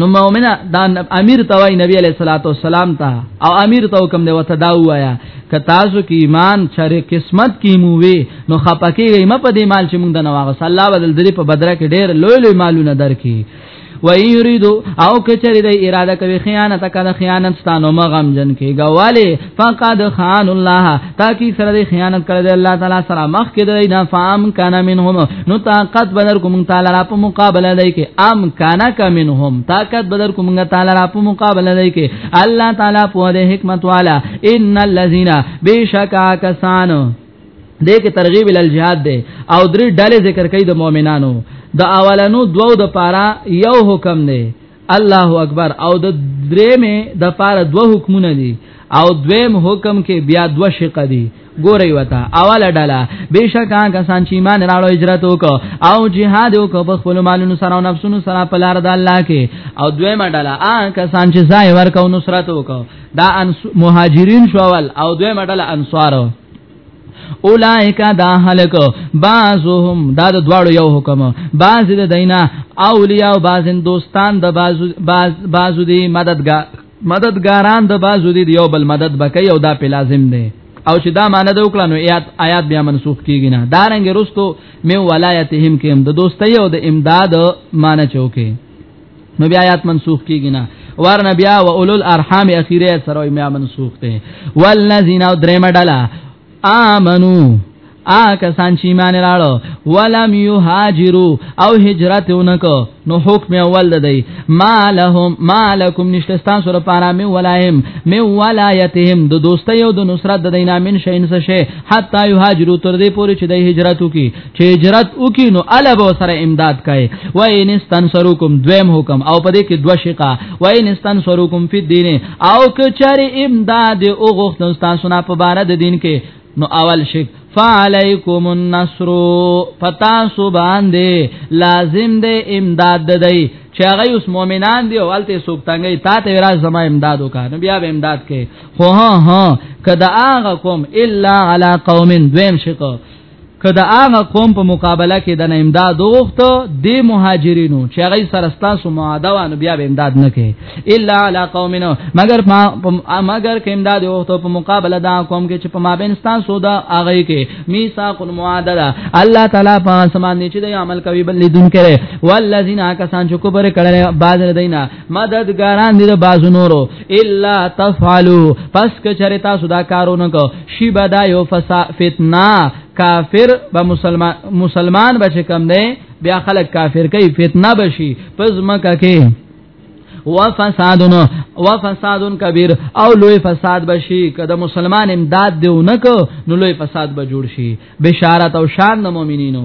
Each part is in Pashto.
نو مؤمنه دا امیر توای نبی علیہ الصلوۃ والسلام ته او امیر تو کوم دی وته دا وایا ک تاسو کې ایمان چرې قسمت کې مو وي نو خپکیږي م په دې مال چې موږ د نواغس الله بدل درې په بدره کې ډېر لوی لوی مالونه درکې و یریدو او کچری د اراده کوي خیانت کړه خیانت ستانو مغم جن کې غواله فقد خان الله تاکي سره د خیانت کړی دی الله تعالی سره مخ کې دی نه فام کان منهم نو طاقت بدر کوم تعالی را په مقابله دی کې ام کان کا منهم طاقت بدر کوم تعالی را په مقابله دی کې الله تعالی په دې حکمت والا ان الذين بشکا کسان دې کې ترغیب ال جهاد دی او درې ډلې ذکر کوي د مؤمنانو د اولانو دوو د پارا یو حکم دی الله اکبر او د درې می د پاره دوه حکمونه دي او دویم حکم کې بیا دوه شق دي ګوري وتا اول ډلا بشکا کسان چې ایمان راړو هجرت وک او jihad وک په خپل مالونو سره او نفسونو سره په لار د الله کې او دویم ډلا آ کسان چې ځای ورکو نصرت وک دا مهاجرین شوول او دویم ډلا انصارو اولائک دا هلک بعضهم دا د دواړو یو حکم بعض د دینا اولیاء او بعضن دوستان د بعض بعض دی مددګار مددګاران د بعض دی یو بل مدد بکې او دا په لازم دی او چې دا معنی د وکړنو آیات آیات بیا منسوخ کیږي نه دا رنګ رستو مې ولایتهم کې هم د دوستۍ او د امداد معنی چوکه نو بیا آیات منسوخ کیږي نه ورنه بیا و اولو الارحام اخیره سره بیا منسوخ ته والذین او دریم ډلا امنو آ کسان چې ایمان راړو ولم یهاجروا او هجرت اونکو نو حکم اول ده دی مالهم مالکم نشتستان سره پارا می ولایم می ولایتهم د دوستۍ او د نصرت د دینامین شین څه شي حتا یهاجروا تر دې پورې چې د هجرت وکي چې هجرت وکي نو الا به سره امداد کوي و ان استنصرکم دویم حکم او پدې کې دو شقه و ان استنصرکم فی الدین او کچره امداد او غوښتن تاسو نه په بار د دین کې نو اول شک فعلیکم النصر پتا سو باندې لازم دی امداد ددی چې هغه اوس مؤمنان دی او الته سوک تنګي تا ته راز زما امداد وکړه بیا به امداد کې خو ها ها کدا هغه کوم الا علی قوم دویم شکو کدا هغه قوم په مقابله کې د امداد وغوښته د مهاجرینو چې هغه سره ستاسو معاهده وانه بیا به امداد نه کوي الا علی قومنا مگر ما مگر کې امداد وغوښته په مقابله دا قوم کې چې په مابین ستاسو دا هغه کې میثاق المعاهده ده الله تعالی په سمان چې د عمل کوي بل دن کړي والذین کسان چې کوبر کړي باز دینه مددګاران دي د بازو نورو الا تفعلوا پس که چرې تاسو دا کارونه کو شی بدا یو فسا فتنه کافر به مسلمان مسلمان بچ کم دی بیا خلک کافر کوي فتنه بشي پس مکه کې وفسادن وفسادن کبیر او لوی فساد بشي کله مسلمان امداد دیو نکو نو لوی فساد به جوړ شي بشارت او شان د مؤمنینو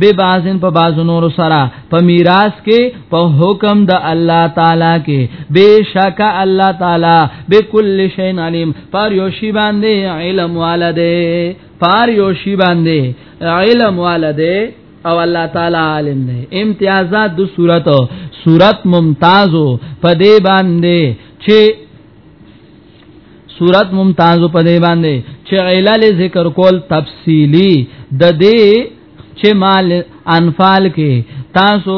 به بازن په باز نور سره په میراث کې په حکم د الله تعالی کې بشک الله تعالی بكل شی علیم پر یو شی باندې علم والده پر یو شی باندې علم والده او الله تعالی عالم دی امتیازات د صورت صورت ممتازو په دې باندې چې صورت ممتاز په دی باندې چې علل ذکر کول تفصیلی د دې چې مال انفال کې تاسو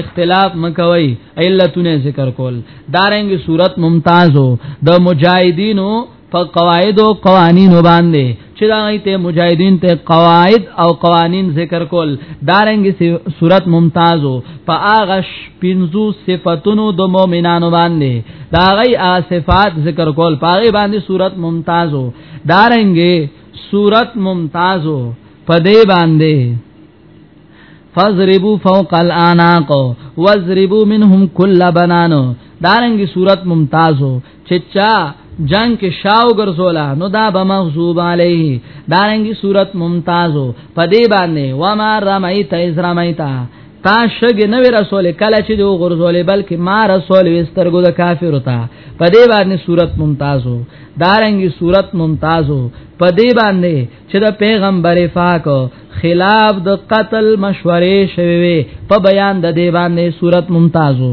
اختلاف مکوي علتونه ذکر کول دارنګ صورت ممتازو د مجاهدینو په قواعد او قوانینو باندې چې دا ایت مجاهدین ته قواعد او قوانین ذکر کول دارنګ صورت ممتازو په آغش پنځو صفاتونو د مؤمنانو باندې دا غي صفات ذکر کول پاغي باندې صورت ممتازو دارنګ صورت ممتازو په دې باندې فضربوا فوق الاناق واضربوا منهم كل بنان دارنګي صورت ممتازو چې چا جنگ کې شاو ګرځولا نو دا به مغضوب علیه دارنګي صورت ممتازو پدې باندې و ما رمیت از رمیتا تا شګ نه رسول کله چې دو غرزولې بلکې ما رسول وسترګو د کافر وتا په دې باندې صورت ممتازو دارنګي صورت ممتازو په دې باندې چې د پیغمبر فاک خلاف د قتل مشورې شوي په بیان د دې باندې صورت ممتازو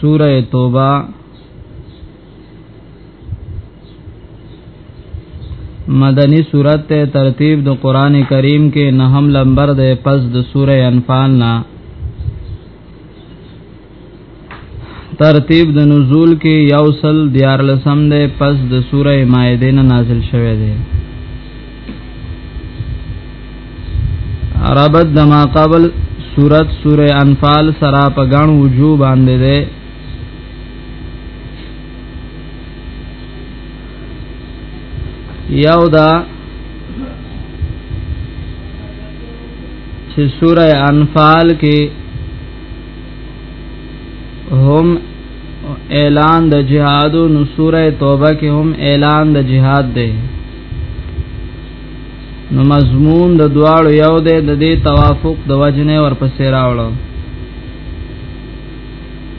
سوره توبه مدنی سورت ته ترتیب د قران کریم کې نه هم لمبر ده پس د سوره انفال نه ترتیب د نزول کې یوصل دیار لسم ده پس د سوره مائده نه نازل شوه ده عربت دما قبل صورت سوره انفال سرا په غاڼو وجو باندې ده یو دا چې سوره انفال کې هم اعلان د جهاد او سوره توبه کې هم اعلان د جهاد ده نو مضمون د دواړو یو دی د دې توافق د وجنه ورپسې راوړو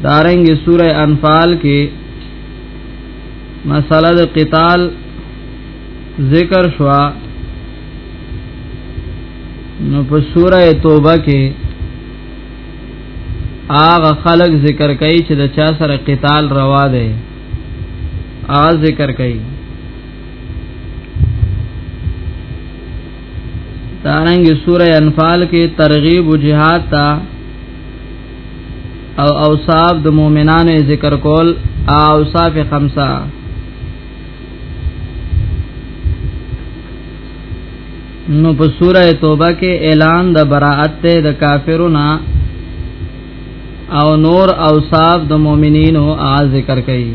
دارنګ سوره انفال کې مسله د قتال ذکر شوا نو په سوره توبه کې هغه خلق ذکر کوي چې د چا سره قتال روا دی هغه ذکر کوي دارنګ سوره انفال کې ترغیب او جهاد تا او اوصاف د مؤمنانو ذکر کول اوصاف خمسه نو په سوره توبه کې اعلان د براءت ته د کافرونو او نور اوصاف د مؤمنینو ا ذکر کړي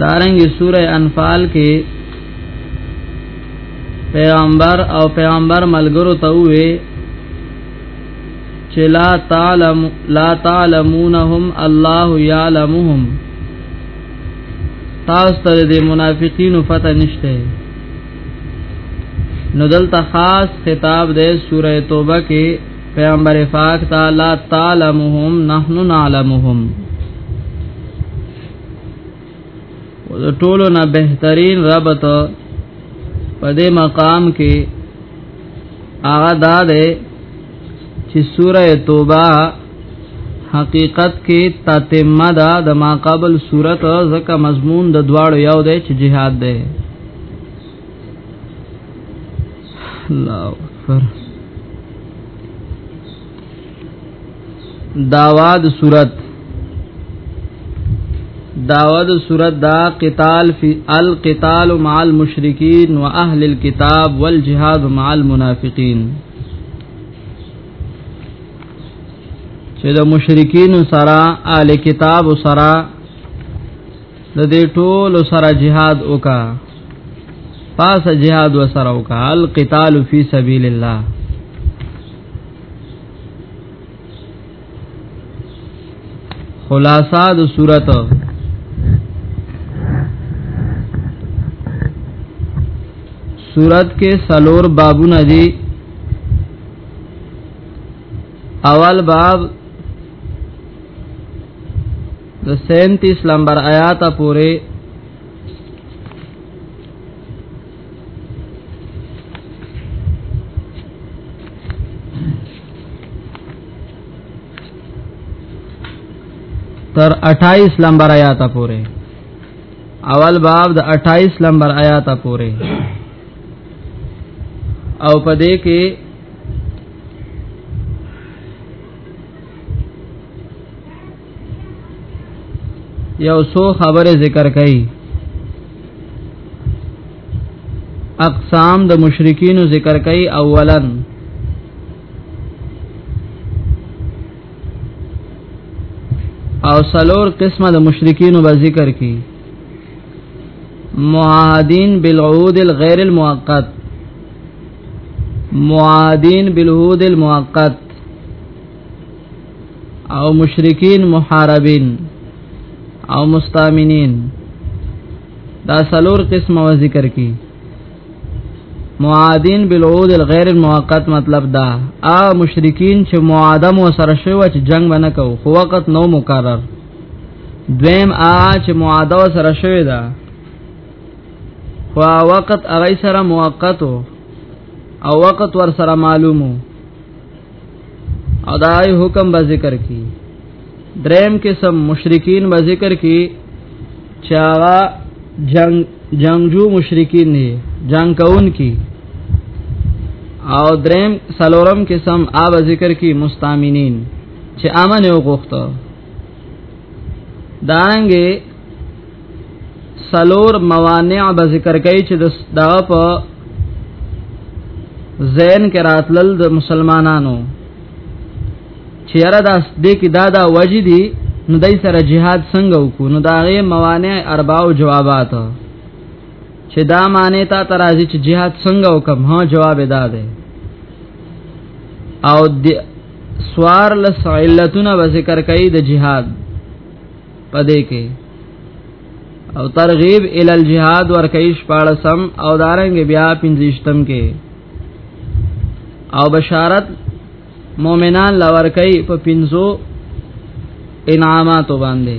دارنګ سوره انفال کې پیغمبر او پیغمبر ملګرو ته وې چې لا تعلم لا تعلمونهم الله يعلمهم تاسو ته د منافقینو فتح نشته نو دلته خاص خطاب ده سوره توبه کې پیغمبر پاک تعالی تعلمهم نحنو نعلمهم ټولو نه بهترین ربط په دې مقام کې هغه دا ده چې سوره توبه حقیقت کې تتمه ده د ما قبل صورت زکه مضمون د دواړو یو دی چې جهاد ده الله اکبر داواد صورت داواد صورت دا قتال فی القتال مع المشرکین و اهل الكتاب والجهاد مع المنافقین چې د مشرکین سره اهل کتاب سره نو دې ټول سره jihad وکا پاس jihad وسره وکا القتال فی سبیل الله خلاصہ د صورت صورت کې سلور بابونه دي اول باب د 37 نمبر آیات پورې تر 28 نمبر آیات پورې اول باب د 28 نمبر آیات پورې او پدې کې یو سو خبره ذکر کړي اقسام د مشرکین ذکر کړي اولا او سلور قسمه د مشرکین به ذکر کړي معادین بالعود الغیر المؤقت معادین بالعود المؤقت او مشرکین محاربین او مستامنین دا سلور قسمه و ذکر کی معادین بالعود الغیر المؤقت مطلب دا ا مشرکین چې معادم و سره شوی و چې جنگ بنه کو خو وخت نو مقرر دویم ا چې معاده و سره شوی دا خو وخت هغه سره موقت او وخت ور سره معلومو او دا آی حکم به ذکر کی دریم قسم مشرکین به ذکر کی چاوا جنگ جنگجو مشرکین نه جنگ کون کی او دریم سلورم قسم آب ذکر کی مستامینین چې امن او غوښته دارنګه سلور موانع به ذکر کوي چې دا په زین کې راتلل د مسلمانانو چې یاره دا دې کې دا دا وجې دي نو دای سره jihad څنګه وکړو نو دا غي موانع ارباو جوابات چې دا معنی تا ترازی چې jihad څنګه وکم ها جواب ادا ده او سوار لس علتونه به ذکر کوي د جهاد پدې کې او ترغیب ال الجهاد ور کوي شپارسم او دارنګ بیا پنځشتم کې او بشارت مؤمنان لور کوي په پنځو انعاماتو باندې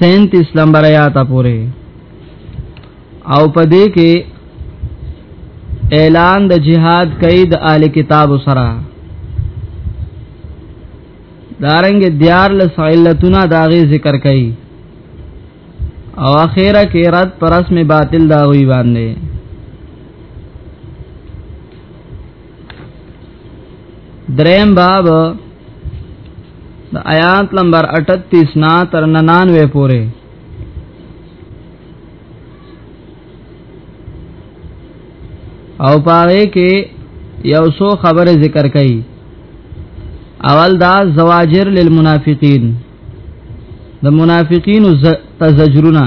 37 نمبر آیات پورې او پدې کې اعلان د جهاد کوي د اهل کتاب سره دارنګ دیار لسعلتنا داغه ذکر کوي او اخیره کې رد پرس می باطل دا وی باندې دریم باب د آیات نمبر 38 نا تر 99 پورې او پاره کې یو سو خبره ذکر کړي اول دا زواجر للمنافقین د منافقین تزجرنا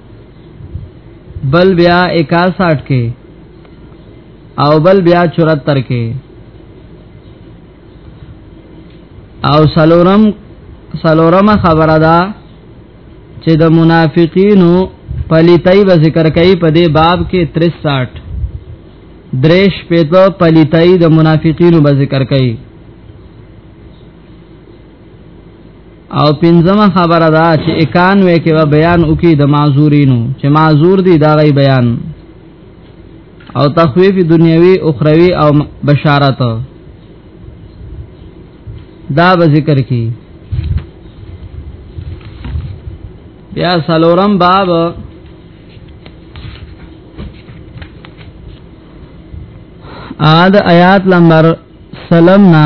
بل بیا 61 کې او بل بیا 74 کې او سلورم سلورم خبره ده چې د منافقینو پلیتای به ذکر کوي په دې باب کې 63 دریش پیتو پلیتای د منافقینو به ذکر کوي او پنځمه خبره دا چې 91 کې به بیان وکي د معذورینو چې معذور دي دا غي بیان او تخویف دنیوي اخروی او بشارت دا به ذکر کی بیا سلورم باب آد آیات نمبر سلمنا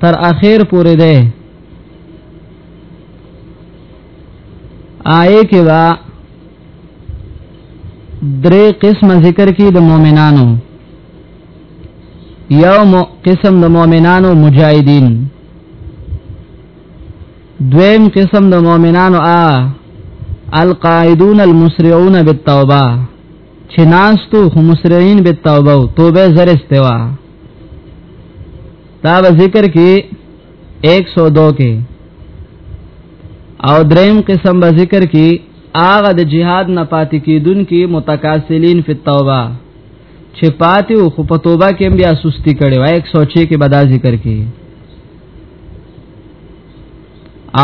تر اخر پورې ده آئے کې وا درې قسم ذکر کې د مؤمنانو یو قسم د مؤمنانو مجاهدین دویم قسم د مؤمنانو آ القائدون المسرعون بالتوبه چې ناس تو مسرعين بالتوبه توبه زر استوا دا به ذکر کې 102 کې او دریم قسم به ذکر کې هغه د جهاد نه پاتې کیدون کې متکاسلین فی التوبه چې پاتې او خو په توبه کې بیا سستی کړي وای 106 کې بدا ذکر کې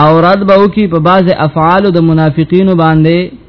او رد به وکي په بعض افعال د منافقینو باندې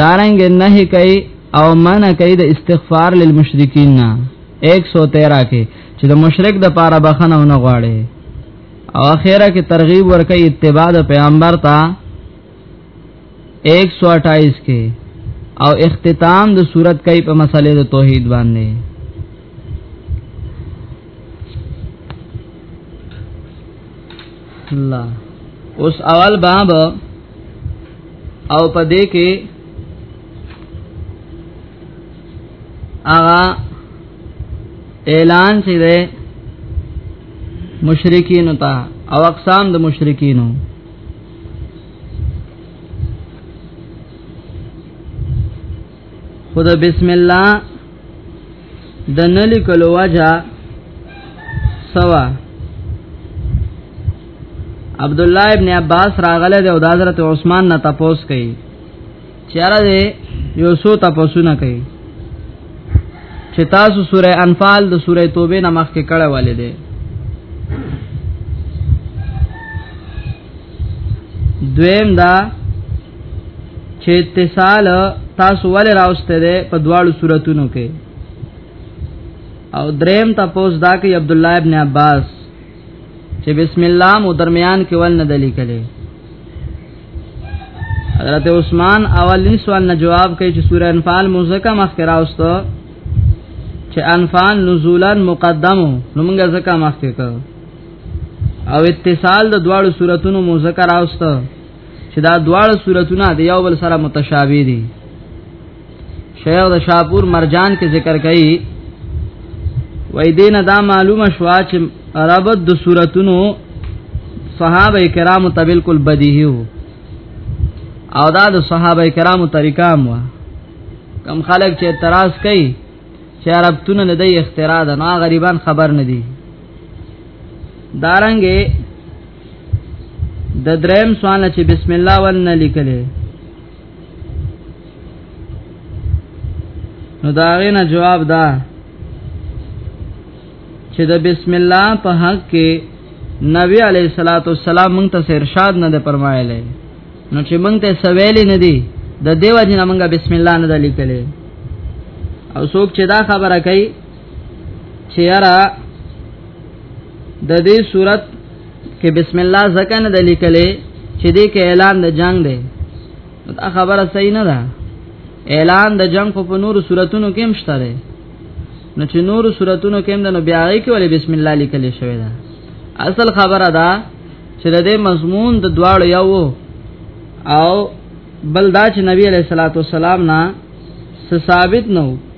دارنګ نه کوي او منع کوي د استغفار للمشرکین 113 کې چې د مشرک د پاره بخنه نه غواړي او اخیره کې ترغیب ورکړي اتباع د پیغمبر ته 128 کې او اختتام د صورت کوي په مسلې د توحید باندې الله اوس اول باب او په دې کې اغا اعلان چې ده مشرکین ته او اقسام د مشرکینو خود بسم الله د نلی کلو وجه سوا عبد الله ابن عباس راغله د حضرت عثمان نه تپوس کړي چیرې دی یو سو تاسو نه کوي چې تاسو سوره انفال د سوره توبه نمخ کې کړه والے دی دویم دا چې اتصال تاسو ولې راوسته ده په دواړو صورتونو کې او دریم تاسو دا کې عبد الله ابن عباس چې بسم الله مو درمیان کې ول نه دلی کړي حضرت عثمان اولین سوال نه جواب کوي چې سوره انفال مزکه مخ کې راوسته چې انفال نزولن مقدمو نو موږ زکه مخ کې کړو او اتصال د دواړو صورتونو مو ذکر اوست چې دا دواړه صورتونه د یو بل سره متشابه دي شیخ د شاپور مرجان کې ذکر کړي وای دینه دا معلومه شوا چې ربط د صورتونو صحابه کرامو ته بالکل بدیهی وو او دا د صحابه کرامو طریقه مو کم خلک چې اعتراض کوي چې عربتون نه دی اختراع ده نه غریبان خبر نه دي دارنګه د دریم سوال چې بسم الله ولنه لیکلې نو دا غینه جواب دا چې د بسم الله په حق کې نبی علی صلوات والسلام مونږ ته ارشاد نه ده فرمایلی نو چې مونږ ته سویل نه دی د دیو جن مونږه بسم الله نه ده لیکلې او څوک چې دا خبره کوي چې یاره د دې صورت کې بسم الله ځکه نه د لیکلې چې دې کې اعلان د جنگ دی دا خبره صحیح نه ده اعلان د جنگ په نور صورتونو کې مشته ده نو چې نور صورتونو کې نو بیا یې کې ولې بسم الله لیکلې شوی ده اصل خبره ده چې د دې مضمون د دواړو یو او بل دا چې نبی علیہ الصلوۃ والسلام نه ثابت نو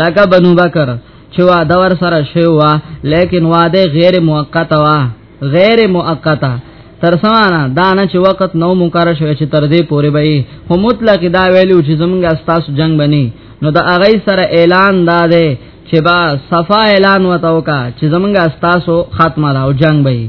لکه بنو بکر چې واده ور سره شوی و لیکن واده غیر موقته و غیر موقته تر سمانه دا نه چې وخت نو مقرر شوی چې تر دې پورې به هو مطلق دا ویلو چې زمونږ استاس جنگ بني نو دا هغه سره اعلان دا دی چې با صفا اعلان وتاو کا چې زمونږ استاسو ختمه دا او جنگ به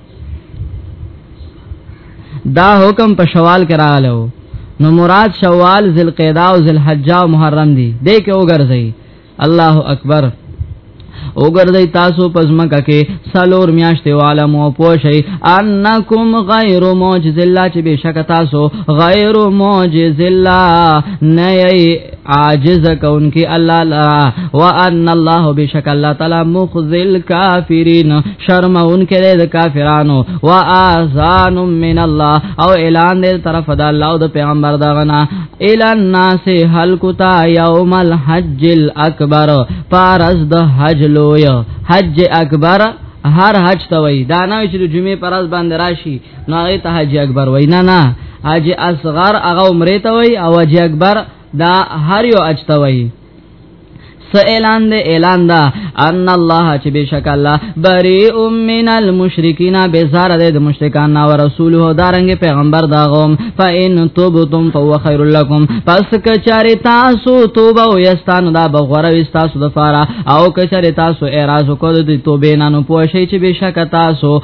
دا حکم په شوال کې راغلو نو مراد شوال ذل قعده او ذل حج او محرم دي دې کې وګرځي الله اکبر وګرځي تاسو پزماکه کې سالور میاشتې عالم او پوشي انکم غیر معجز الله چې بشک تاسو غیر معجز الله نه عاجز کونکي الله لرا وان الله بشک الله تعالی مخذل کافرین شرم انکه د کافرانو واذان من الله او اعلان دې طرف د الله او د پیغمبر دا غنا اعلان ناس حلقتا یوم الحج الاکبر فارز د حج لوی حج اکبر هر حج ته وای دا نه چې د جمعې پر ورځ باندې راشي نو هغه ته حاجی اکبر وای نه نه حاجی اصغر هغه عمره ته وای او حاجی اکبر دا هر یو اجته وای س اعلان دے اعلان دا ان الله چې بشک الله بری ام من المشرکین بزار دے د مشرکان او رسول هو دارنګ پیغمبر دا غوم فین توبتم فهو خیر لکم پس کچاره تاسو توبه او یستان دا بغوره وستاسو د فارا او کچاره تاسو اعتراض وکړو د توبې نه نو پوښی چې بشک تاسو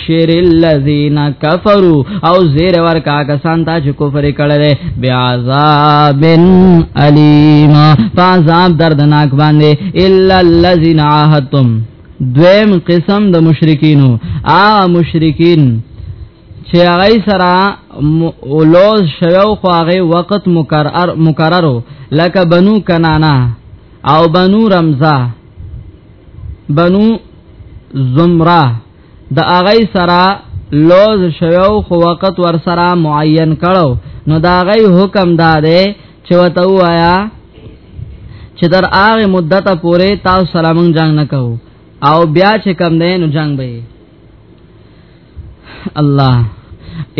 شیر الذین کفروا او زیر ور کا کسان ته چې کفر کړل بیا عذاب الیم فعذاب دردناک باندې الا الذین عاهدتم دویم قسم د مشرکینو آ مشرکین چې هغه سره اولوز شوو خو هغه وخت مقرر مقررو لکه بنو کنانا او بنو رمزه بنو زمره د اغی سره لوز شوو خو وخت ور سره معین کړو نو دا غي حکم داده چې وته وایا چې در هغه مدته پورې تاسو سره مونږ جنگ نکاو او بیا چې کم دین جنگ به الله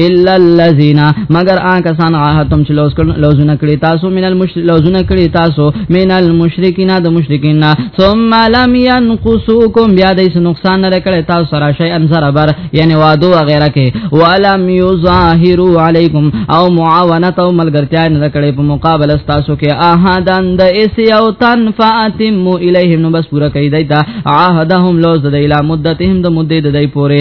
الا الذين مگر آن کسان عهدتم چې لوز کړه لوزونه کړی تاسو من المشرک لوزونه کړی تاسو من المشرکین د مشرکین ثم لم ينقصوكم بیا د نقصان نه کړی تاسو سره شی ان سره بر یعنی وادو وغیرہ کې ولم يظاهروا عليكم او معاونت او ملګرتیا نه کړی په مقابله تاسو کې احدن د اس یو تن فاتم الیهم نو بس پورا کیدای دا عهدهم لوز د اله مدتهم د مدې د دای پوره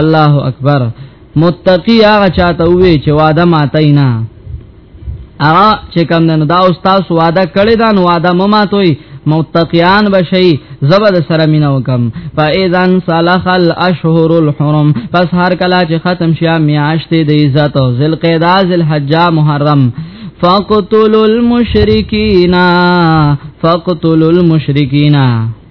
الله اکبر متقی هغه چاته وی چې وعده ماته نه هغه چې کم نه دا استاد وعده کړی دا نو وعده مماتوي متقیان بشي زبد سره مینا وکم فاذن صالح الاشهر الحرم پس هر کلا چې ختم شیا میاشتې د عزت او ذل قعده ذل حج محرم فقتلوا المشرکین فقتلوا المشرکین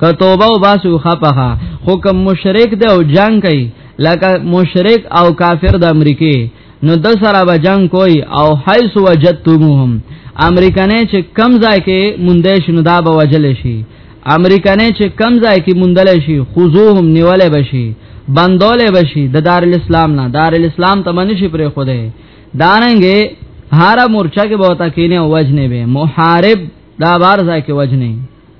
که توبه او باسو خپخه خو کوم مشرک دی او جنگ کوي لکه مشرک او کافر د امریکای نو د سره به جنگ کوي او حيث وجدتموهم امریکانه چې کم ځای کې مونږ شنو دا به وجل شي امریکانه چې کم ځای کې مونږل شي خذوهم نیول بشي بندول بشي د دار الاسلام نه دار الاسلام ته منی شي پرې خوده داننګه هارا مورچا کې بہتا کینه وجنه به محارب دا بار ځای کې وجنه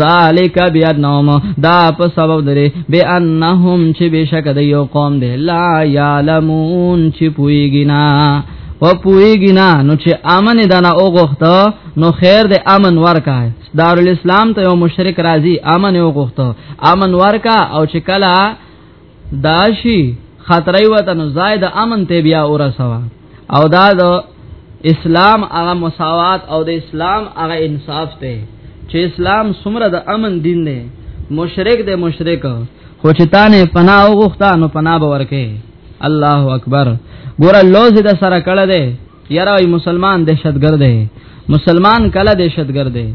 ذالک بیانهم دا په سبب درې به انهم چې بشک د یو قوم دی لا یعلمون چې پویږي نه و پویږي نه نو چې امن دنا او غوښته نو خیر د امن ورکا دارالاسلام ته یو مشرک راضی امن او غوښته امن ورکا او چې کلا داشي خطرې وته نو زائد امن ته بیا اورسوا او دا د اسلام هغه مساوات او د اسلام هغه انصاف ته چې اسلام سمره د امن دین دی مشرک دی مشرک خو چې تانه پناه وغوښتا نو پناه به ورکه الله اکبر ګوره لوز د سره کړه دی یاره مسلمان دهشتګرد دی مسلمان کله دهشتګرد دی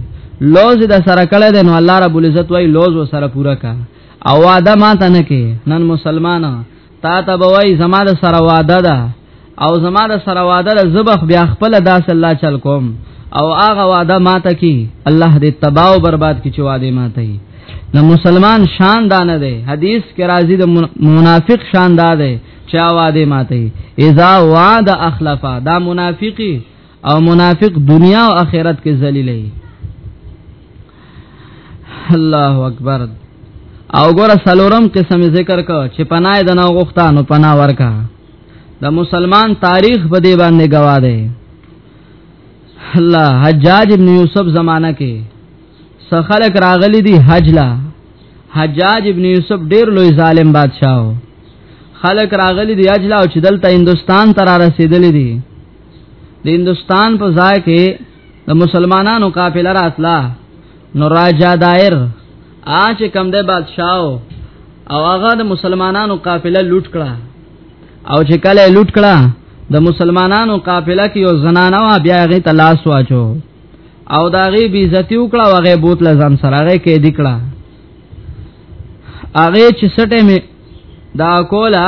لوز د سره کړه دی نو الله رب العزت وای لوز و سره پورا کا او واده ما ته نه کې نن مسلمان تا ته بوي زما د سره واده ده او زما د سره واده ده زبخ بیا خپل داس الله چل کوم او هغه واده ماته کی الله دې تباہ او برباد کی چې واده ماته کی د مسلمان شان دانه ده حدیث کې راځي د منافق شان دا ده چې واده ماته اذا وعد اخلفا دا منافقی او منافق دنیا او آخرت کې ذلیلې الله اکبر او ګور سلورم قسم ذکر کو چې پناه د نو غختانو پناه ورکا د مسلمان تاریخ په دی باندې گواه دی الله حجاج ابن یوسف زمانہ کې سخلق راغلی دی حج لا حجاج ابن یوسف ډیر لوی ظالم بادشاہ خلق راغلی دی حج لا او چې دلته هندستان تر رسیدلی دی د هندستان په ځای کې د مسلمانانو قافله را اصله نو راجا دایر اچ کم ده بادشاہ او هغه د مسلمانانو قافله لوټ کړه او چې کله لوټ کړه د مسلمانانو قافله کې یو زنانه وا بیا غي تلاش واچو او دا غي بي عزت وکړه او غي بوت لزم سره غي کې دکړه هغه چې سټه می دا کولا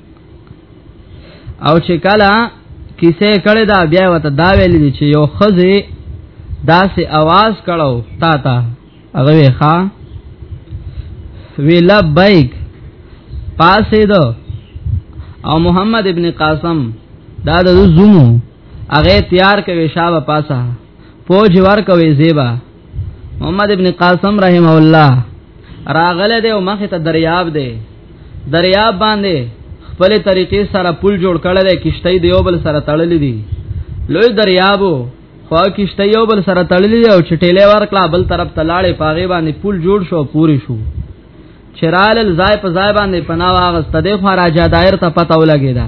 او چې کله کیسه کړي دا بیا وته دا ویل دي چې یو خزه داسې आवाज کړو تا تا هغه وی ښا وی لبیک پاسې دو او محمد ابن قاسم دا د زومو هغه تیار کوي شابه پاسه پوج ور کوي زیبا محمد ابن قاسم رحمه الله راغله دی او مخه ته دریاب دی دریاب باندې خپل طریقې سره پل جوړ کړل دی کشته دی یو بل سره تړلې دي لوی دریابو خو کشته یو بل سره تړلې او چټېلې ورکلا بل طرف ته لاړې پاغه باندې پل جوړ شو پوری شو چرال الزای په زای باندې پناه واغسته دی خو راجا دایر ته پته ولګی دا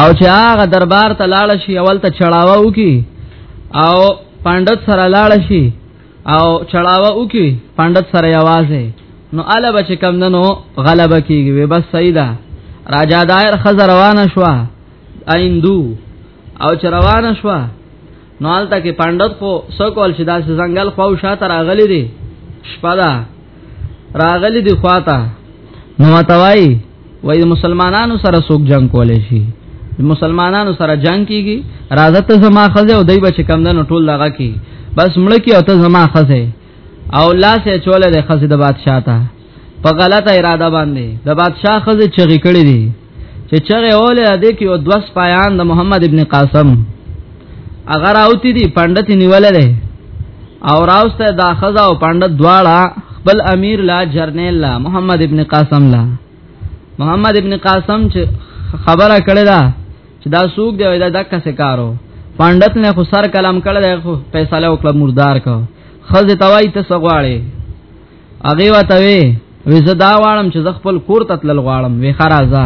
او چې هغه دربار ته لاړ شي اول ته چړاوه وکي او پاندت سره لاړ شي او چړاوه او کی پندت سره یوازې نو الا بچ کم دنو غلبه کیږي وی بس سیدا راجا دایر خزر روانه شو ایندو او چ روانه شو نو الته کې پندت خو سو کول شي دا ځنګل خو شاته راغلي دي شپه ده راغلی دی خواته نو متوای وای د مسلمانانو سره څوک جنگ کولای شي د مسلمانانو سره جنگ کیږي راځه ته زما خزه او دای بچ کم دنو ټول لغه کی بس مړ کی او ته زما خزه او لاس یې چوله د خزه د بادشاہ ته په غلطه اراده باندې د بادشاہ خزه چغې کړې دي چې چغه اوله دې کې او دوس پایان د محمد ابن قاسم اگر اوتی دي پندت نیولې ده او راوسته دا خزا او پندت دواړه خپل امیر لا جرنیل لا محمد ابن قاسم لا محمد ابن قاسم چې خبره کړې ده چې دا سوق دی دا دکا سکارو پندت نه خو سر کلام کړل خو فیصله وکړه مردار کو خزه توای ته سغواړي هغه وته وی وی زه دا واړم چې زه خپل کور ته تلل غواړم وی خرازه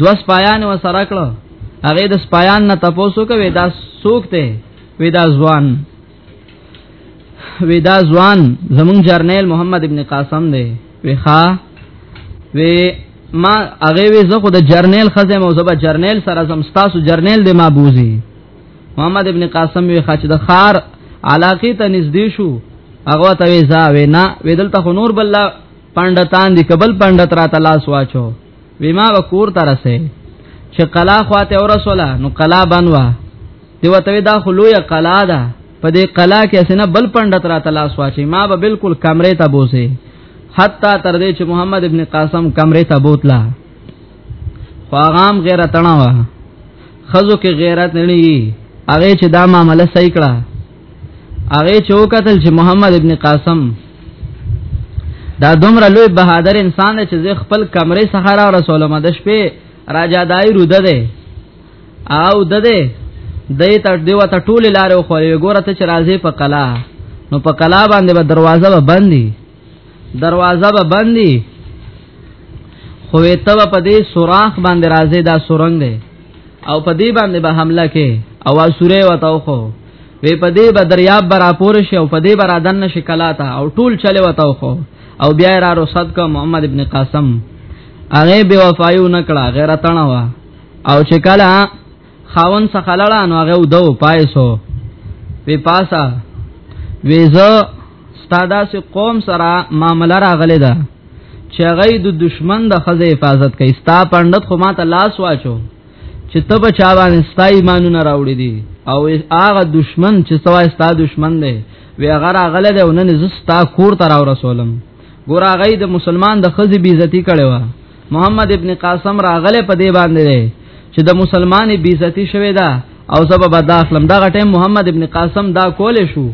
دوه سپایان و سره کړو هغه د سپایان نه تاسو کوي دا سوکته وی دا ځوان وی دا ځوان زمون جرنیل محمد ابن قاسم دی وی ښا وی ما هغه وی زه خو د جرنیل خزم او زبا جرنیل سره زم تاسو جرنیل دی ما بوزي محمد ابن قاسم وی خاچ د خار علاقه ته نږدې شو هغه ته وی زا وی نه وی دلته خو نور بل پندتان دی کبل پندت را تلاس واچو وی ما وکور تر سه چې قلا خواته اور رسوله نو قلا بنوا دی وته دا خو لوی قلا ده په دې قلا کې اسنه بل پندت را تلاس واچي ما به بالکل کمرې ته بوسه حتی تر دې چې محمد ابن قاسم کمرې ته بوتلا خواغام غیرت نه و خزو کې غیرت نه ني هغه چې دا معاملې صحیح کړه هغه چې وکتل چې محمد ابن قاسم دا دومره لوی بهادر انسان دی چې خپل کمرې څخه را رسول مده شپې راجا دای روده ده او ده ده دای تر دیو ته ټول لارې خو ګوره ته چې راځي په کلا نو په کلا باندې به دروازه به بندي دروازه به بندي خو ته په دې سوراخ باندې راځي دا سورنګ دی او په دې باندې به حمله کې او سوره وتاو خو وی په دې به دریاب برا پور شي او په دې برا دن شکلاته او ټول چلے وتاو خو او بیا را رصد کو محمد ابن قاسم هغه بے وفایو نکړه غیرتانه وا او چې کله خاون څخه لړا نو هغه ودو پایسو وی پاسا ویزه ستاده سي قوم سره معاملې راغلي ده چې هغه د دشمن د خزه حفاظت کوي ستا پندت خو ماته لاس واچو چې ته بچا باندې ستا ایمانونه راوړي دي او هغه دشمن چې سوا ستا دشمن دی وی هغه راغله ده ونن زستا کور تر او رسولم ګور هغه د مسلمان د خزه بیزتی کړي وا محمد ابن قاسم راغله په دی باندې چې د مسلمانې بیزتی شوی دا او سبب داخلم دا ټیم محمد ابن قاسم دا کول شو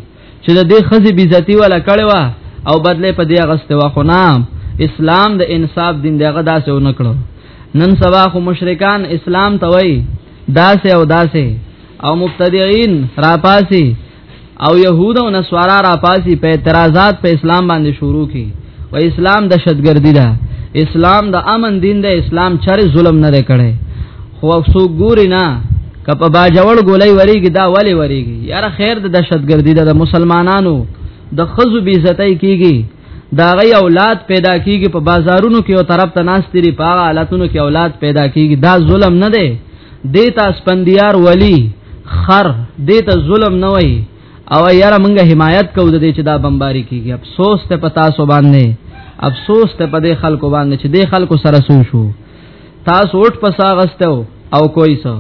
چې د دې خزي بیزتی ولا کړي وا او بدله په دی غسته وا خو نام اسلام د انصاف دین دغه داسې و نکړو نن سبا خو مشرکان اسلام ته وای داسې او داسې او مبتدعين راپاسي او يهود او نصارا را پاسي په اعتراضات په اسلام باندې شروع کی و اسلام د شتګردی ده اسلام د امن دین ده اسلام چر ظلم نه کړي خو افسو ګوري نه کپ باجوړ ګولای وریږي دا ولی وریږي یار خیر د دهشتګردی ده د مسلمانانو د خزو بی عزتای کیږي دا غي اولاد پیدا کیږي په بازارونو کې او طرف ته ناس تیری په حالتونو کې اولاد پیدا کیږي دا ظلم نه ده دیتا سپندیار ولی خر دیتا ظلم نه وای او یاره مونږه حمایت کوو د دې چې دا بمباری کیږي افسوس ته پتا سو باندې افسوس ته په دې خلکو باندې چې دې خلکو سره سو شو تاسو وټ پسا غستو او کوئی سو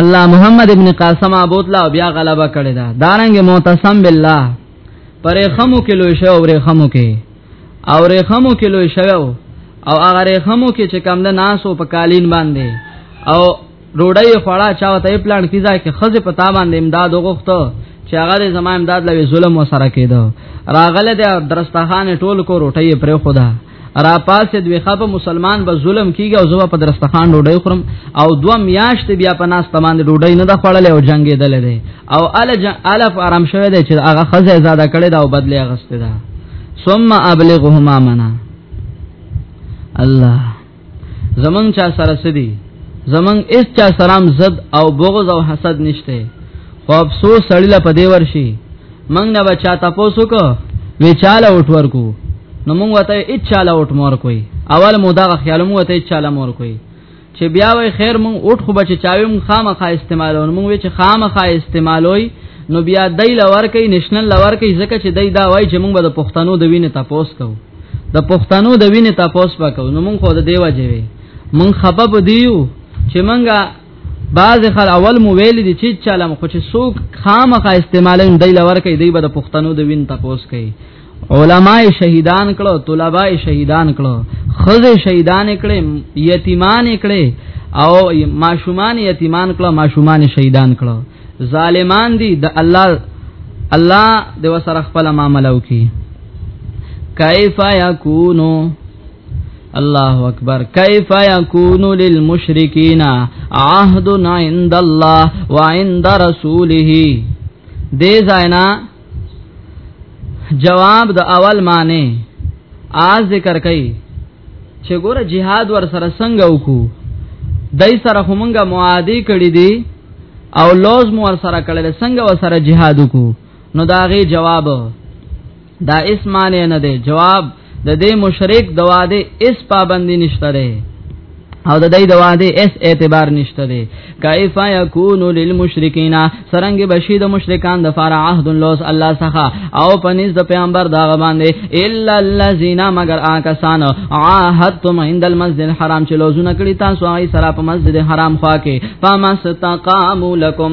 الله محمد ابن قاسم ابوت لا بیا غلبه کړی دا دارنګ معتصم بالله پرې خمو کې لوي شو ورې خمو کې او رخمو کې لوی شوی او هغه رخمو کې چې کم د ناسو په قالین باندې او روړی خړا چاوته پلان کیځه کې خزه په تا باندې امداد وغوښته چې هغه زما امداد لوي ظلم وسره کېدو راغله د درستخان ټول کو روټي پر خدا را پاسه دوی خپه مسلمان به ظلم کیږي او زما په درستخان ډوډۍ خورم او دوه میاشت بیا په ناس تمان ډوډۍ نه د خړلې او جنگې دلې او الج الف آرام شوه دی چې هغه خزه زیاده کړي دا او بدلی اغسته ده ثم ابلغهما منا الله زمون چا سره سدي زمون اس چا سلام زد او بغض او حسد نشته خو افسوس سړی لا په دی ورشي منګ نه بچا تاسو کو وچاله اوټ ورکو نو مونږ وته اچاله اوټ مور کوي اول مو دا خیال مو وته اچاله مور کوي چې بیا وای خیر مونږ اوټ خو بچ چاوي مونږ خامخا استعمالو مونږ وی چې خامخا استعمالوي نو بیا دای لور کوي نېشنل لور کوي ځکه چې دای دا وای چې مونږ به د پښتنو د وینې تپوس کوو د پښتنو د وینې تپوس وکړو نو مونږ خو د دیو جوي مونږ خپب دیو چې مونږه بعض خل اول مو ویل دي چې چلم خو چې سوق خامخا استعمالوي دای لور کوي دای به د پښتنو د وین تپوس کوي علماء شهیدان کړو طلباء شهیدان کړو خزه شهیدان کړي یتیمان کړي او ماشومان یتیمان کړو ماشومان شهیدان کړو ظالمان دي د الله الله د وسره خپل معاملې وکي کیف یکونو الله اکبر کیف یکون للمشرکین عهد عند الله وعند رسوله دې زینا جواب د اول معنی ا ذکر کوي چې ګوره jihad ور سره څنګه وکړو دای سره همغه معادی کړی دی او لوز مو ور سره کړل څنګه ور سره jihad وکړو نو داغه جواب دا اسمانه نه دی جواب د دې مشرک د واده اس پابندی نشته ده او د دې د واده اس اعتبار نشته دی کیف یکون للمشرکین سرنګ بشی د مشرکان د فار عهد لوس الله څخه او پنځ د پیغمبر دا باندې الا الذین مگر آکسان عهدتم عند المسجد الحرام چې لوزونه کړی تاسو آی سره په مسجد حرام خوا کې فمستقاموا لكم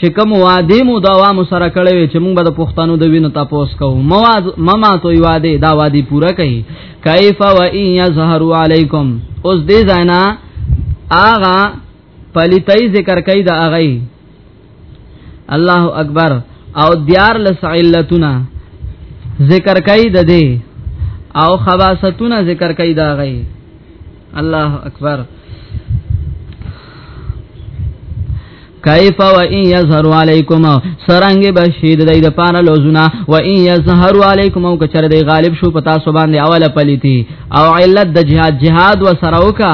چې کوم وعده مو دا وام سره کړی چې موږ به د پښتنو د وینو تاسو کوو مواد مما تو وعده دا وادي پوره کړي کیف و ان یظهروا علیکم اوس دې زینا آغا پلیتای ذکر کوي دا اغي الله اکبر او دیار لسعلتنا ذکر کوي د دې او خواصتونه ذکر کوي دا اغي الله اکبر کیف و ان یظهر علیکم سرنګ بشید دای د پاره لوزنا و ان یظهر علیکم او کچره دی غالب شو پتا سو باندې اوله پلیتی او علت د جهاد جهاد و سروکا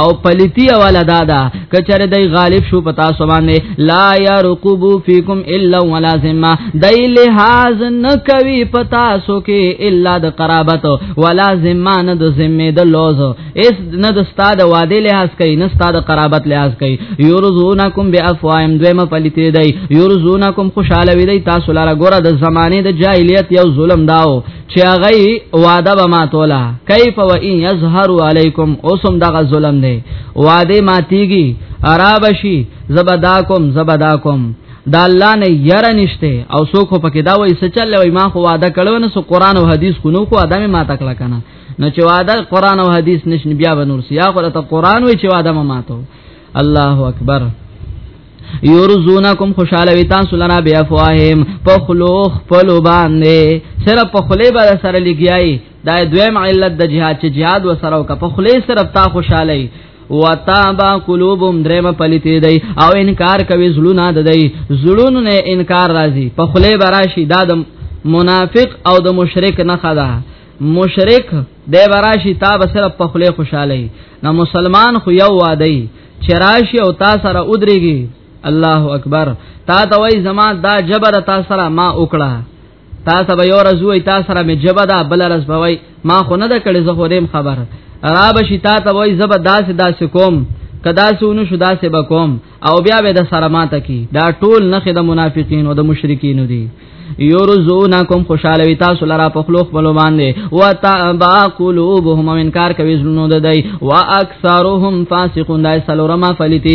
او پلیتی اوله دادا کچره دی غالب شو پتا سو باندې لا یرقبو فیکم الا ولا ذمه دای لحاظ نکوي پتا سو کې الا د قرابت ولا ذمہ نه د ذمه د لوز اس نه د استاد واده لحاظ کوي نه استاد قرابت لحاظ کوي یورزونکم بافواهم دویمه پلیته دی یورزونکم خوشاله وی دی تاسو لاره ګوره د زمانه د جاهلیت یو ظلم داو چې هغه واده به ماتولا کیف و ان یظهر علیکم اوسم دغه ظلم دی واده ماتیږي عربشی زبداکم زبداکم دا الله نه یره نشته او څوک په کې دا وایي چې چل وای ما خو وعده کړو نه سو قران او حدیث خو نو خو ادمه ما تکلا کنه نو چې وعده قران او حدیث نشن بیا به نور سیا خو ته قران وای چې وعده ما ماتو الله اکبر یورزونکم خوشاله وی تاسو لرا بیا فواهم په خلوخ په لوبان نه سره په خلی به سره لګیای دا دویم علت د جهاد چې جهاد وسره او په خلی صرف تا خوشاله وتابا قلوبهم درم پلیتی دی او انکار کوي زړونه د دی زړونو نه انکار راځي په خلی براشي دا د منافق او د مشرک نه خدا مشرک د براشي تا به صرف په خلی خوشاله نه مسلمان خو یو وادي چراشی او تا سره ودرېږي الله اکبر تا ته وای زما دا جبر تا سره ما وکړه تاسو به یو ورځ وای تاسو را مې جبه دا بل ورځ به وای ما خو نه د کړي زه خو دیم خبر را بشی تا ته وای زب داسې داسې کوم کدا سونو شو داسې به کوم او بیا به د سره ماته کی دا ټول نخې د منافقین او د مشرکین دي یورزونکم خوشاله وی تاسو لرا په خلوخ بلو باندې وتابا قلوبهم انکار کوي زلونو ددای وا اکثرهم فاسقون دای سلورما فلیتی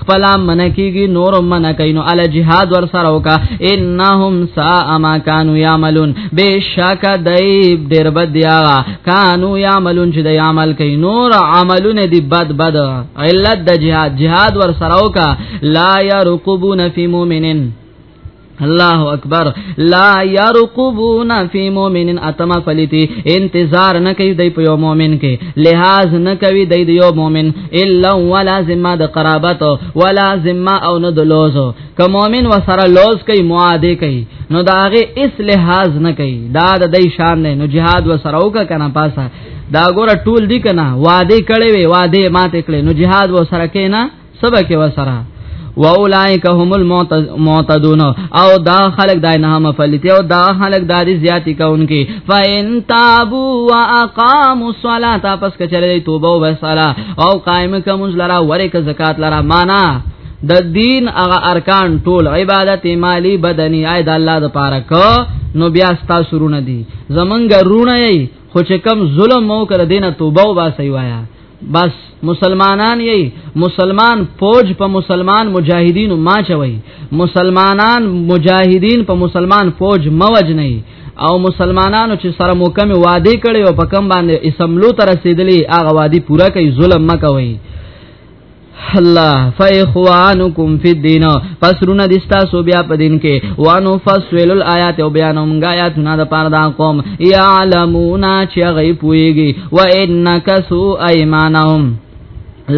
خپل منه کیږي نور منه کینو ال جهاد ور سره وکا انهم سا ما كانوا يعملون بشک دایب ډیر بد یا کانو یعملون چې د عمل کوي نور عملونه دی بد بد علت د جهاد جهاد ور سره وکا لا يرقبون في مؤمنين الله اکبر لا يرقبون في مؤمن اتما فلتي انتظار نه کوي د یو مؤمن کې لحاظ نه کوي د یو مؤمن الا ولا ذمه د قرابت ولا ذمه او نه د لوز که مؤمن وسره لوز کوي معاده کوي نو داغه اس لحاظ نه کوي دا د دې شان نه نو jihad وسره وکړه کنه پاسه دا ګوره ټول دی کنه واده کړي وي واده ماته کړي نو jihad وسره کینا سبا کې وسره واولائک هم المعتدون او دا خلق دای نه مفلتی او دا خلق دای زیاتی کونکي فین تابو واقاموا الصلاه پس کچره توبه او صلاه او قائم کوم لرا ورک زکات لرا معنا د دین هغه ارکان ټول عبادت مالی بدنی آی د الله د پاره ک نو بیا ستا سرونه دي زمونږ رونه یې خو چې کم ظلم مو کړ دینه توبه وباسي وایا بس مسلمانان یی مسلمان فوج په مسلمان مجاهدین ما چوي مسلمانان مجاهدین په مسلمان فوج موج نه او مسلمانانو چې سره موکم وادي کړي او په کم باندې اسمبلو ته رسیدلی هغه وادي پورا کوي ظلم مکوي الله فاخوانکم فی الدین پسرونه دستا سو بیا په دین کې وانو فصل الایات او بیانوم غایاتنا د پاره دا قوم یعلمون چې غی پویږي و انک سو ایمانهم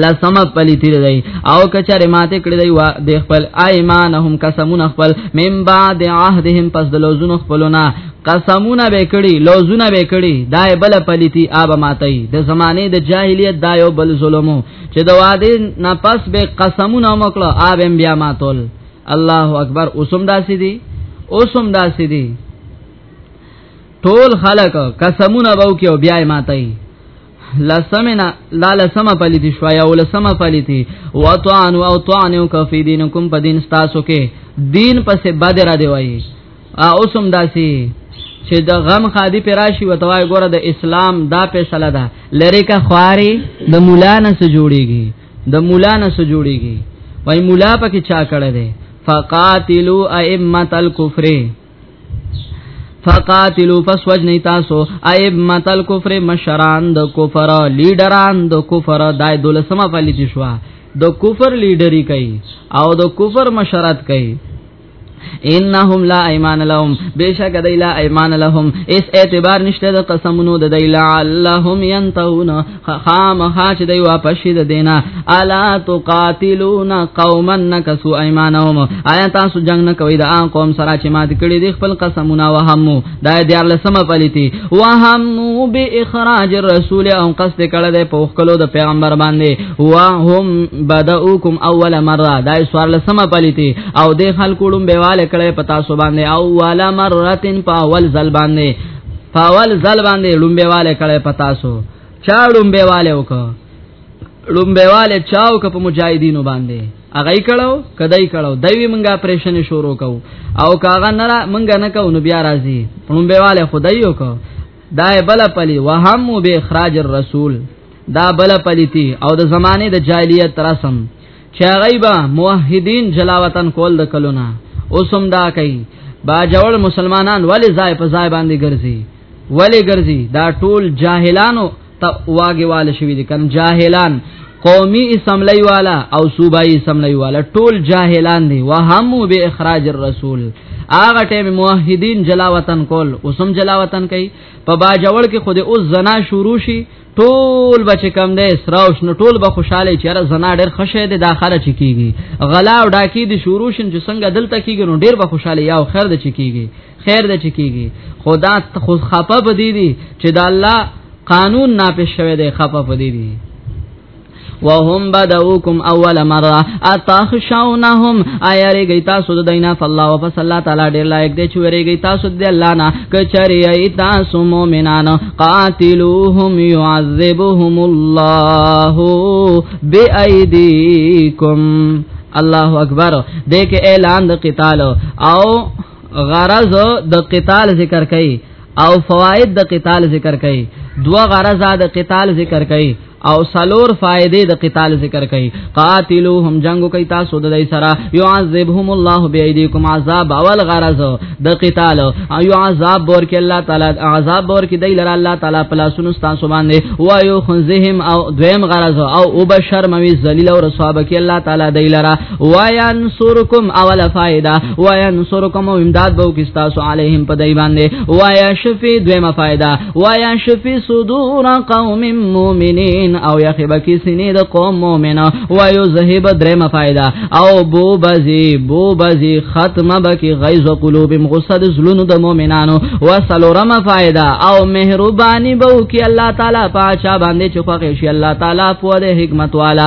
لسم پلی تیر دی او کچره ماته کړی دی وا د خپل ایمانهم قسمون خپل من بعد عهدهم پس د لوزون خپلونا قسمونه به کړي لوزونه به کړي دای بل پلیتی آب ماتای د زمانه د جاهلیت دایو بل ظلمو چې د واده نه پس به قسمونه مکړه آب بیا ماتول الله اکبر اوسم داسې دي اوسم داسې دي ټول خلک قسمونه وو کې او بیا ماتای لسمنا لا لسما پلیتی شو یا ولسما پلیتی وطعن او طعن کفی دینکم پدین تاسو کې دین پسې بدر دی وایي اوسم داسي چې د غم خادي پراشي وتوای ګوره د اسلام دا فیصله ده لری کا خواري د مولا نه سره جوړيږي د مولا نه سره جوړيږي وای مولا پکې چا کړه ده فقاتلوا ائمه الكفر فقاتلوا فسوجنی تاسو ائمه الكفر مشران د کفر لیډران د کفر دای دولسمه فلیتی شو د کفر لیډری کوي او د کفر مشرات کوي انهم لا ایمان لهم بشک دای لا ایمان لهم اس اعتبار نشته د قسمونو د دای لعلهم ينتهون خام خاچ دی واپس شي د دینه الا تقاتلون قوما نكسوا ايمانهم آیا تاسو جنگ نه کوي د ان قوم سره چې مات کړي دي خپل قسمونه وهمو دا دیار لسمه پلیتی وهم به اخراج الرسول او قصد کړه د پوخکلو د پیغمبر باندې وهم بداوکم اول مره دا سوار لسمه پلیتی او د خلکوړم بیواله کړه پتا سو باندې اول مره تن په اول ځل باندې په اول ځل باندې لومبیواله کړه پتا سو چا لومبیواله وکړه لومبهواله چاو که په مجاهدینو باندې هغه یې کړو کدی کړو دوی مونږه پرېشن شروع کو او کاغه نه مونږه نه کو نو بیا راځي لومبهواله خدایو کو دای بل پلی وهم به اخراج الرسول دا بل پلیتی او د زمانه د جاهلیت رسم چې غیبا موحدین جلاوطن کول د کلونه اوسم دا کوي با جوړ مسلمانان ولی ځای په ځای باندې ګرځي ولی ګرځي دا ټول جاهلانو واګي والے شوی دي کم جاهلان قومي اسمبلی والا او صوبایي اسمبلی والا ټول جاهلان دي وهمو به اخراج الرسول هغه ټیم موحدین جلا وطن کول اوسم جلا وطن کوي په باجوړ کې خود اوس زنا شروع شي ټول بچ کم دی سراوش نو ټول به خوشاله چې را زنا ډېر خشه دی داخله چ کیږي غلا او ډاکی دي شروع شین چې څنګه دلته کیږي نو ډېر به خوشاله یا خیر د چ کیږي خیر د چکیږي خدا خو خپه بدی دي چې د الله قانون ناپې شوی دی خپه بدی دي وهم بدوکم اول مره اتخشونهم ایریږي تاسو د دینا فالله او فصلا تعالی ډیر لایک دی چې وریږي تاسو د الله نه کچری ای تاسو مؤمنان قاتلوهم يعذبهم الله بأيديكم الله اکبر دې کې اعلان د قتال او غرض د قتال ذکر کئ او فواید د قتال ذکر کئ دو غرض د قتال ذکر کئ او سلور فائدې د قتال ذکر کړي قاتلوهم جنگو کوي تاسو د دې سره يعذبهم الله بيديكم عذاب اول غرض د قتال ايو عذاب ور کې الله تعالی عذاب ور کې دی لره الله تعالی په لاسونو تاسو باندې وایو خنزهم او دویم غرض او وبشر موي ذلیل او رسواب کې الله تعالی دی لره وینصرکم اول فائدہ وینصرکم او امداد بو کی تاسو علیهم په دای باندې ویا شفی دویمه فائدہ ویا شفی صدور قوم مؤمنین او یخب کی سینې د قوم مؤمنه وایو ذهب دریمه فائدہ او بو بزی بو بزی ختمه بکی غیظ قلوب غصد زلون د مؤمنانو وسلورمه فائدہ او مهربانی بو کی الله تعالی پاچا باندې چوکه شي الله تعالی په حکمت والا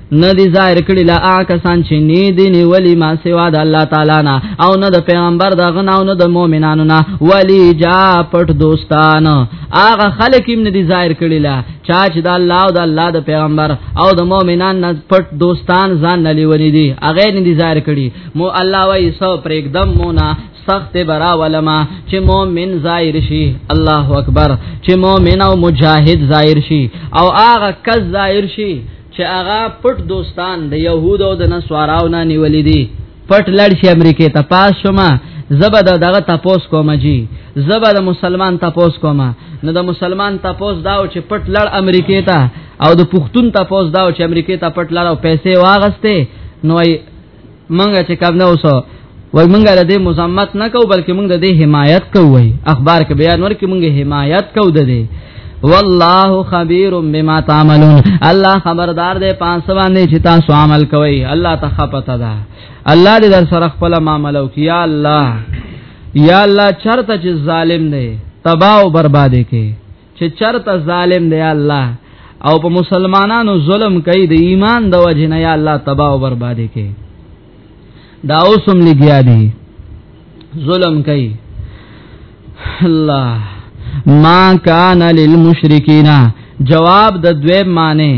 نه دي ظاهر کړي لا کسان چې نه دي نیولي ما سوا د الله تعالی نه او نه د پیغمبر د غنا او نه د مؤمنانو نه ولی جا پټ دوستان هغه خلک هم نه دي ظاهر کړي لا چا چې د الله او د الله د پیغمبر او د مؤمنان نه پټ دوستان ځان نه لیونی دي هغه نه دي ظاهر کړي مو الله وای سو پر एकदम مونا سخت برا ولما چې مؤمن ظاهر شي الله اکبر چې مؤمن او مجاهد ظاهر شي او هغه کس ظاهر شي چې هغه پټ دوستان د يهود او د نصاراو نه نیولې دي پټ لړ شي امریکای ته پاس شوما زبا د دغه تپوس کوم جی زبا د مسلمان تپوس کوم نو د مسلمان تپوس داو چې پټ لړ امریکای ته او د پښتون تپوس داو چې امریکای ته پټ لړ او پیسې واغسته نو منګه چې کب نه اوسو وای منګه د دې مزمت نه کو بلکې منګه د دې حمایت کوی اخبار کې بیان ورکې منګه حمایت کو د دې والله خبير بما تعملون الله خبردار دی پانس باندې چې تاسو عمل کوئ الله ته خپته ده الله دې در سره خپل معاملو کې یا الله یا الله چرته چې ظالم دی تباہ او بربادې کې چې چرته ظالم دی الله او په مسلمانانو ظلم کوي د ایمان د وجه نه یا الله تباہ او برباد کوي دا اوسم لګیا دي ظلم کوي الله ما کان للمشرکین جواب د دوی معنی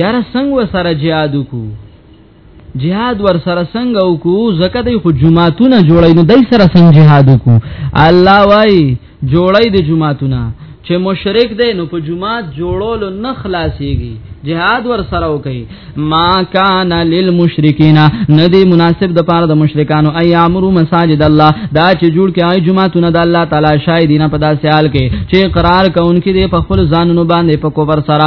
یار څنګه سره جهاد کو جهاد ور سره څنګه وکړو زکه د خو جمعهتونه جوړای نو دای سره څنګه جهاد وکړو الله وای جوړای د جمعهتونه چې مشرک دی نو په جمعات جوړولو نه خلاصيږي جهاد ور سره وکي ما کان للمشرکین ندی مناسب د پاره د مشرکانو ای امرو مساجد الله دا چې جوړ کې آی جمعهتون د الله تعالی شاهدین په داسې حال کې چې اقرار کوونکې دی په خپل ځانونو باندې په کوبر سره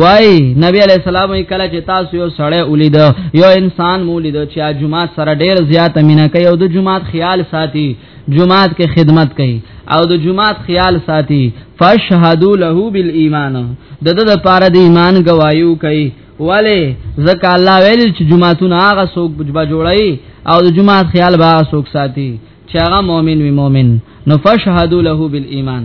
وای نبی علیہ السلام کله چې تاسو یو سړی ولید یو انسان مولید چې جمعات سره ډیر زیات مینه کوي او د جمعات خیال ساتي جمعات کې خدمت کوي او د جمعات خیال ساتي فشهدو له بالایمان د د لپاره د ایمان گوايو کوي ولی زکه الله ویل چې جمعتونه هغه څوک بجبا جوړي او د جمعات خیال به څوک ساتي چې هغه مؤمن وي مؤمن نو فشهدو له بالایمان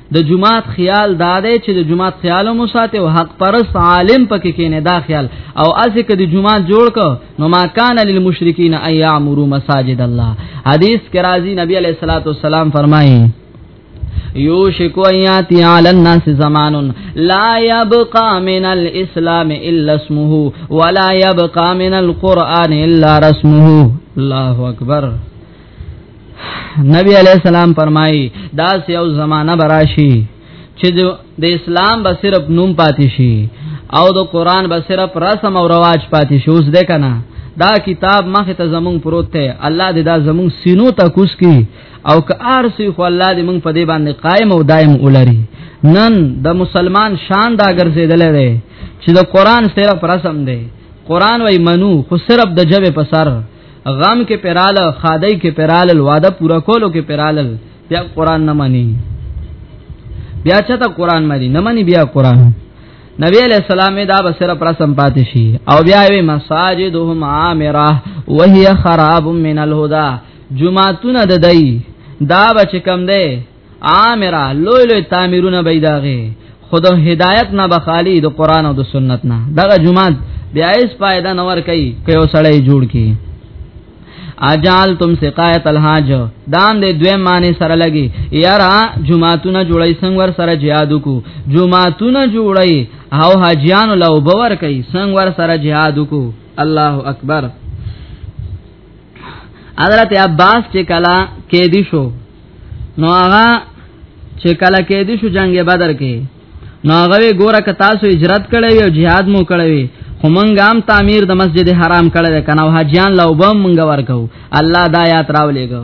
د جماعت خیال دا دی چې د جماعت خیال مو ساتي او حق پرست عالم پکې کینه دا خیال او اسې کدي جماعت جوړ کو نو ما کان للمشرکین ان یعمروا مساجد الله حدیث کې راځي نبی علیہ الصلوۃ والسلام فرمایي یوشک ایاتی علی الناس زمان لا یبقى من الاسلام الا اسمه ولا یبقى من القران الا رسمه الله اکبر نبی علیہ السلام فرمایي دا یو زمانہ براشي چې د اسلام به صرف نوم پاتې شي او د قران به صرف رسم او رواج پاتې شي اوس ده کنه دا کتاب مخه ته زمون پروت ته الله دې دا زمون سینو ته کوس کی او که ارسی خو الله دې مونږ په دې باندې قائم او دائم ولري نن د مسلمان شان دا ګرځیدل دی چې د قران سره پرسم دی قران وای منو خو صرف د جبه په سر غم کې پراله خادای کې پراله واده پورا کولو کې پراله بیا قران نه مانی بیا چاته قران مانی نه مانی بیا قران نبی علیہ السلام دا بسره پر سم پاتې شي او بیا وی مساجدهم عامره وهي خراب من الهدى جمعتون د دای دا بچ کم دی عامره لوی لوی تعمیرونه به داغه خود هدایت نه بخالی د قران او د سنت نه دغه جمعات بیا هیڅ فائدہ نه ور کوي که یو سړی جوړ کی اجال تم سقایت الحاج دام دې دوی معنی سره لګي یارا جمعاتونه جوړای څنګه ور سره جهاد کو جمعاتونه جوړای او حاجیان لو باور کوي څنګه ور سره جهاد کو الله اکبر حضرت عباس چې کلا کې دي شو نو هغه چې کلا کې دي شو جنگ بدر کې نو هغه ګوره ک تاسو هجرت کړی او jihad مو کړی خو مونږ هم تعمیر د مسجد حرام کړی کنه حاجیان لوبم مونږ ورکو الله دا یاد راولېګو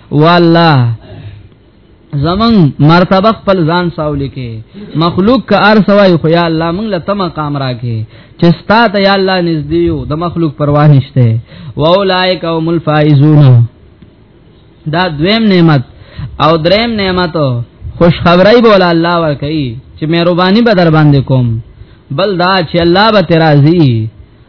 والله زمون مرتبه خپل ځان ساولې کې مخلوق کا ار سوای خو یا الله مونږ لته مقام راکې چې ستا ته یا الله نږدې یو د مخلوق پروا نشته و اولائک هم الفائزون دا دویم نعمت او دریم نعمت خوش خبرای بوله الله ور کوي چې مهرباني به در باندې کوم بل دا چې الله به ترازی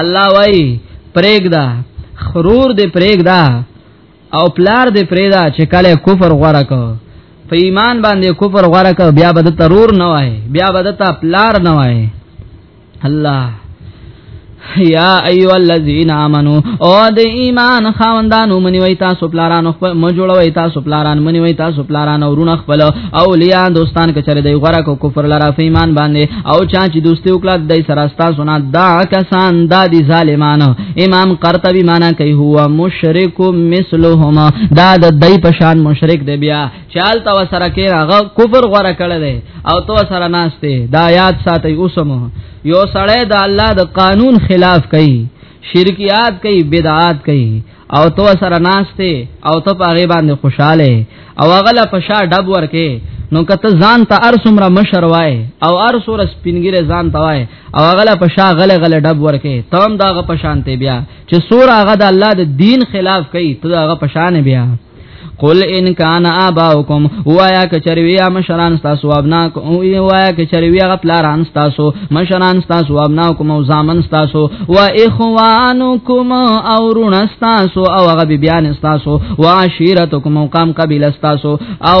الله وای پرېګدا خرور دې پرېګدا او پلار دې پرېدا چې کله کفر غوړه کو په ایمان باندې کفر غوړه کو بیا بد ترور نه وای بیا بد تا پلار نه وای الله یا ایو الذین آمنو او د ایمان خاوندانو منی وای تاسو پلارانو خپل مو جوړوي تاسو پلاران منی وای تاسو پلاران ورونه خپل اولیاء دوستان کچره دی غره کو کفر لرا فیمان باندې او چا چې دوستي وکړه د سره تاسو نه دا کسان دا دي ظالمان امام قرطبي معنا کوي هو مشرک مثلهما دا د دای په شان مشرک دی بیا چال تا سره کې هغه کفر غوړه کړل دی او تو سره ناشته دا یاد ساتي اوسمو یو سړی د الله د قانون خلاف کوي شرکیات کوي بدعات کوي او تو سره ناشته او ته په غي باندې خوشاله او غلا په شا ډب ورکه نو کته ځان ته ارسمره مشر وای او ارسور سپینګره ځان ته وای او غلا په شا غله غله ډب ورکه تم داغه په شانته بیا چې سور هغه د الله د دین خلاف کوي ته هغه په شان بیا قل ان کان اباؤکم وایا کچروی مشران تاسو ابنا کو وایا کچروی غپلاران تاسو مشران تاسو ابنا کوم او زامن تاسو و اخوانکم او رون تاسو او غبی بیان تاسو و عشیرتکم قام قبیل تاسو او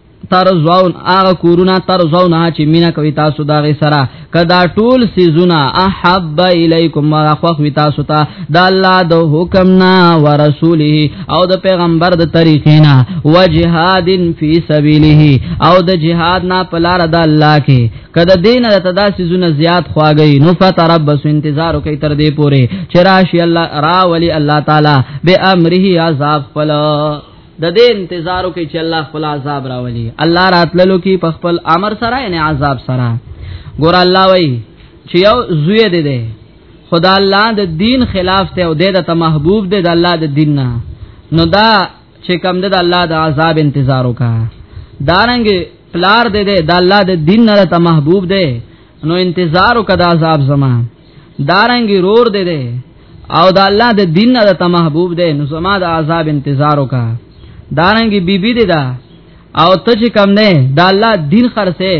ترزوون هغه کورونه ترزوون چې مینا کوي تاسو دا غي سره کدا ټول سيزونه احب الیکم ما خوخ وی تاسو ته د الله د حکم نه او رسوله او د پیغمبر د طریقې نه وجهاد فی سبیله او د جهاد نه پلار د الله کې کدا دین د تدا سيزونه زیات خواږي نو فتربس انتظار کوي تر دې پوره چې راشي الله را ولی الله تعالی به امره عذاب فلا د دې انتظار وکي چې الله خپل عذاب راولي الله راتللو کې په خپل امر سره یعنی عذاب سره ګور الله وای چې یو زوی دې دې خدا الله د دین خلاف ته او دې د محبوب دې د الله د دین نه نو دا چې کم دې د الله د عذاب انتظار وکا دارنګ پلار دې دې د الله د دین نه ته محبوب دې نو انتظار وکړه د عذاب زمان دارنګي رور دې دې او د الله د دین نه ته محبوب دې نو زما د عذاب انتظار وکا دارنګي بیبي دې دا او ته چې کم نه د الله دین خرڅه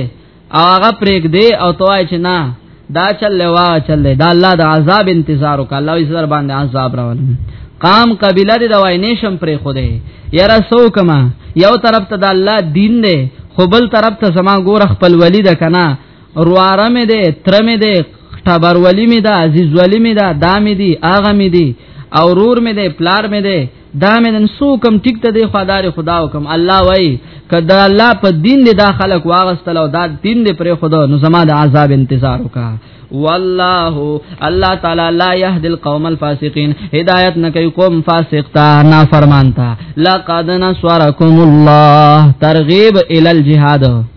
او هغه پرېګ دې او توای چې نه دا چل لوا چل دې دا الله د عذاب انتظار وکا الله یې زر باندې عذاب راول قام قبیله دې دوای نشم پرې خو دې یرا سو کما یو طرف ته د الله دین دې خو بل طرف ته زما ګور خپل ولید کنا رواره مې ده تر مې ده ټبر ولی مې ده عزیز ولی مې ده دا مې دي اغه مې دي او رور مې ده پلار مې ده دا مې نن سو کم ټیک ته دی خدای خدا حکم الله وای کدا الله په دین دې دا خلق واغستل او دا دین دې پر خدا نو زما د عذاب انتظار وکا والله الله تعالی لا يهدي القوم الفاسقين هدايت نه کوي قوم فاسق تا نافرمان تا لقد نصركم الله ترغيب الى الجهاد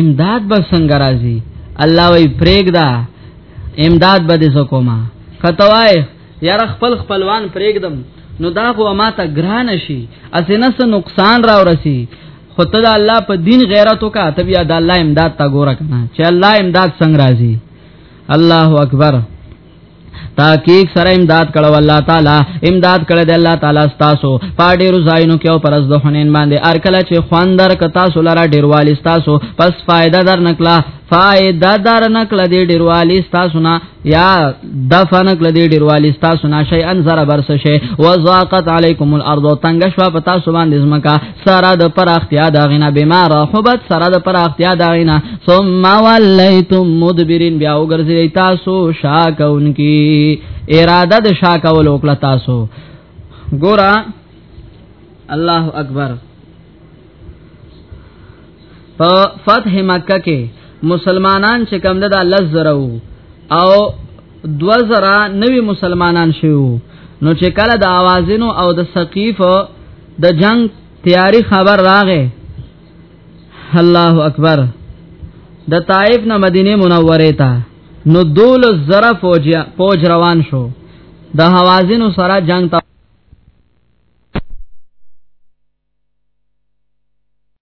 امداد به څنګه راځي الله وی پرېګدا امداد به دې زکوما کتوای یار خپل خپلوان پرېګدم نو دا خو ما ته ګران شي اسنه څه نقصان را ورسی خو ته د الله په دین غیرت وکا ته بیا د الله امداد تا ګور کنه چې الله امداد څنګه راځي الله اکبر تحقیق سره امداد کړو الله تعالی امداد کړه د الله تعالی تاسو پاډیر زاینو کې او پرز د حنین باندې ارکل چې خواندر ک تاسو لره ډیروالی تاسو پس فائدہ در نکلا فائدہ در نکلا دی ډیروالی تاسو نه یا دفن کړه دی ډیروالی تاسو نه شي ان زره برس شي وزاقت علیکم الارض تنگ شوا پتا سو باندې زمکا سره د پراختیا دا غنا بما رحبت سره د پراختیا دا غنا ثم ولیتم مدبرین بیا وګرځي تاسو شاکونکي اراده د شاکول وکړه تاسو ګورا الله اکبر په فتح مکه کې مسلمانان چې کم ده د لزرو او دو زرا نوی مسلمانان شو نو چې کله د اوازینو او د سقیف د جنگ تیاری خبر راغې الله اکبر د طائف نه مدینه منوره ته نو دول زره فوج فوج روان شو د حوازن سره جنگ ته